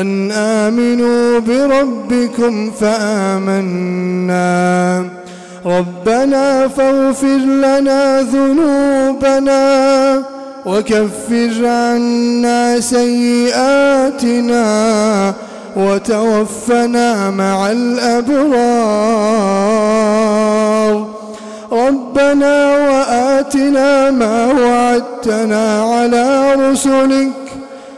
أن آمنوا بربكم فآمنا. ربنا فاغفر لنا ذنوبنا وكفر عنا سيئاتنا وتوفنا مع الأبرار. ربنا وآتنا ما وعدتنا على رسلك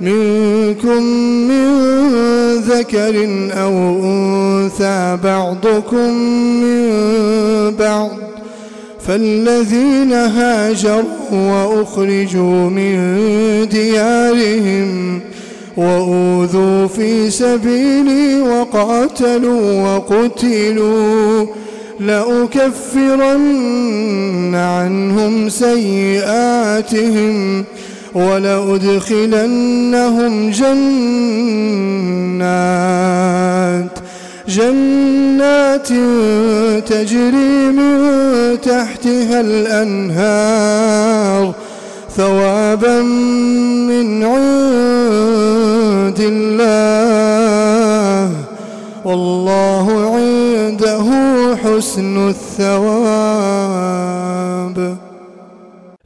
منكم من ذكر أو أنثى بعضكم من بعض فالذين هاجروا وأخرجوا من ديارهم وأوذوا في سبيلي وقاتلوا وقتلوا لأكفرن عنهم سيئاتهم ولأدخلنهم جنات جنات تجري من تحتها الأنهار ثوابا من عند الله والله عنده حسن الثواب.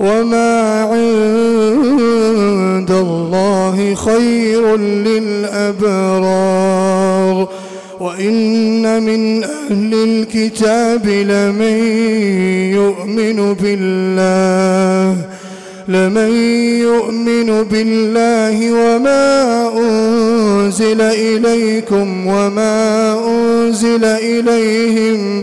وما عند الله خير للأبرار وإن من أهل الكتاب لمن يؤمن بالله لمن يؤمن بالله وما أنزل إليكم وما أنزل إليهم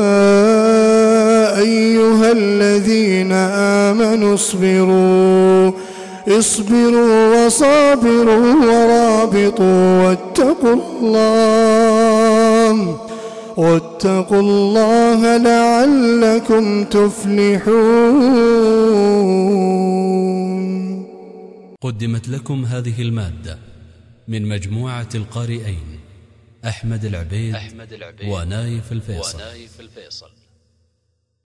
أيها الذين آمنوا اصبروا اصبروا وصابروا ورابطوا واتقوا الله واتقوا الله لعلكم تفلحون. قدمت لكم هذه المادة من مجموعة القارئين أحمد العبيد, أحمد العبيد ونايف الفيصل, ونايف الفيصل.